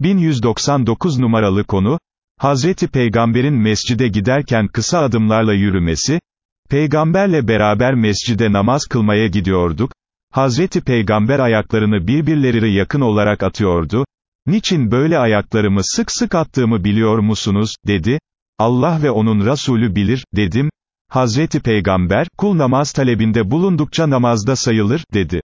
1199 numaralı konu, Hazreti Peygamber'in mescide giderken kısa adımlarla yürümesi, Peygamberle beraber mescide namaz kılmaya gidiyorduk, Hazreti Peygamber ayaklarını birbirleri yakın olarak atıyordu, niçin böyle ayaklarımı sık sık attığımı biliyor musunuz, dedi, Allah ve onun Resulü bilir, dedim, Hazreti Peygamber, kul namaz talebinde bulundukça namazda sayılır, dedi.